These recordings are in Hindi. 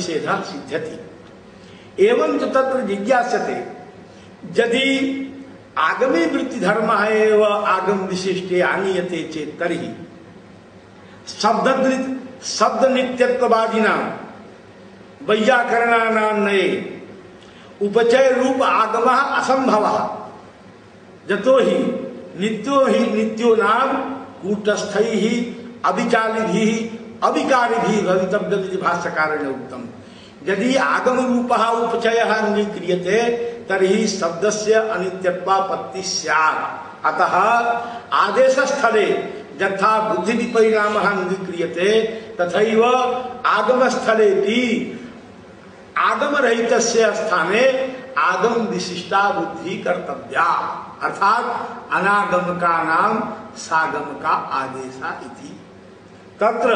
निषेध सिद्ध्यति एवं तो तत्र जिज्ञास्यते, यदि आगमी वृत्ति आगम विशिष्टे आनीयते चेत तरी शब्द शब्द नित्यत्ववादिना वैयाकरणा नए उपचय रूप आगम असंभव जतो ही नित्यो ही नित्यो नाम कूटस्थ ही अभिचाली भी अभिकारी भी भवितव्य भाष्यकार उत्तम। यदि आगम रूप उपचय अंगीक्रियते तरी शब्द से अनित्यत्वापत्ति अतः आदेश स्थले यथा बुद्धि विपरिणाम अंगीक्रियते तथा आगम स्थले भी आगम रहित स्थाने आगम विशिष्टा बुद्धि कर्तव्या। अर्थात अनागम का नाम सागम का आदेशा इति। तत्र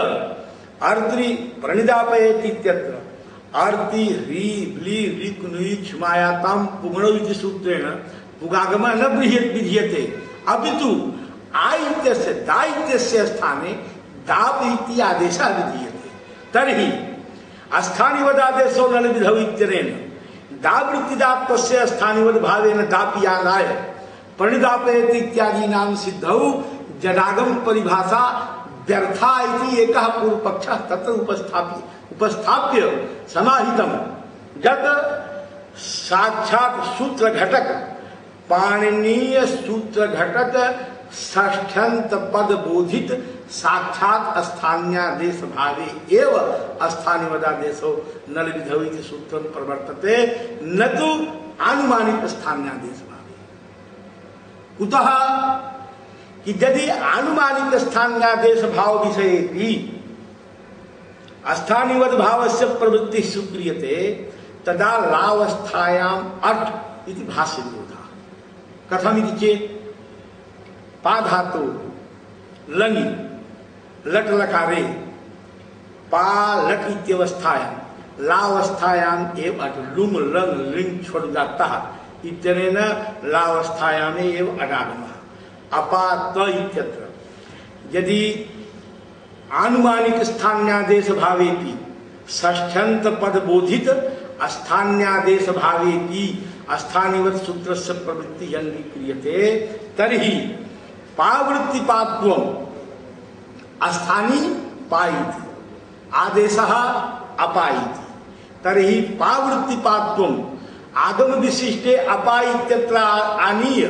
अर्द्रि प्रणिदापयतीत्यत्र अर्ति ह्री ब्ली ऋक् नुयि क्षमायाताम पुगणो सूत्रेण पुगागम न बृहत विधीयते। अपितु आइत्यस्य दायित्यस्य स्थाने दाप इति आदेशः विधीयते। तर्हि स्थानिवदादेशो नल विधौ इत्यनेन दावृत्तिदात्तस्य स्थानिवद भावेन दापियानाय इत्यादि नाम सिद्धौ जडागम परिभाषा व्यर्था एकः पूर्व पक्ष तत्र उपस्थाप्य उपस्थाप्य समाहितम जत साक्षात सूत्र घटक पाणनीय सूत्र घटक ष्ठ्यंत पद बोधित साक्षात स्थान्यादेश भावे एव स्थानिवदादेशो नल विधौ सूत्र प्रवर्तते, न तो आनुमानिक स्थान्यादेश भावे कुतः कि यदि आनुमानिक स्थान्यादेश भाव विषय भी स्थानिवद भाव से प्रवृत्ति सुक्रियते तदा लावस्थायाम अट इति भाष्य विरोधा कथम चेत? पा धातु लंगी लट लकारे पा लट इत्यवस्थायाम लावस्थायाम एव अट लुम लंग लिंग छोड़ जाता इतने न लावस्थायाम एव अडागम। अपात इत्यत्र यदि आनुमानिक स्थान्यादेश भावे की ष्ठ्यंत पद बोधित स्थान्यादेश भावे की स्थानिवत सूत्र से प्रवृत्ति अंगीक्रियते तरी पावृत्ति पात्व स्थानी पाई आदेश अपाई तरी पावृत्ति पात्व आगम विशिष्टे अपाइत्यत्र आनीय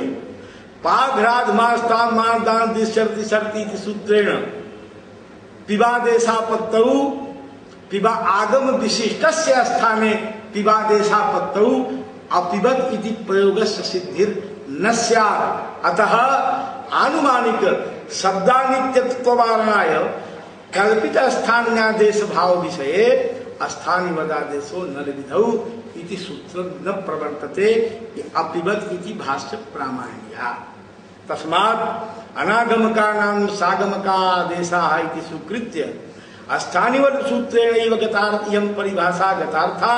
पाघ्राद मास्तान मानदान दिशर्ति शर्ति सूत्रेण। पिबादेशापत्तौ पिबा आगम विशिष्ट स्थाने पिबादेशापत्तौ अपिबत इति प्रयोग सिद्धिर न अतः आनुमानिक शब्दानित्यत्ववारणाय कल्पित स्थान्यादेश भाव विषय स्थानिवदादेशो न विधौ इति सूत्र न प्रवर्तते अपिबत इति भाष्य प्रामाण्या तस्मात् अनागम का नाम सागम का आदेशा इति स्वीकृत्य स्थानिवत सूत्रेण गतार्थ परिभाषा गतार्था